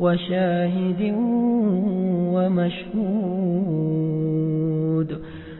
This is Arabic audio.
وشاهد ومشهود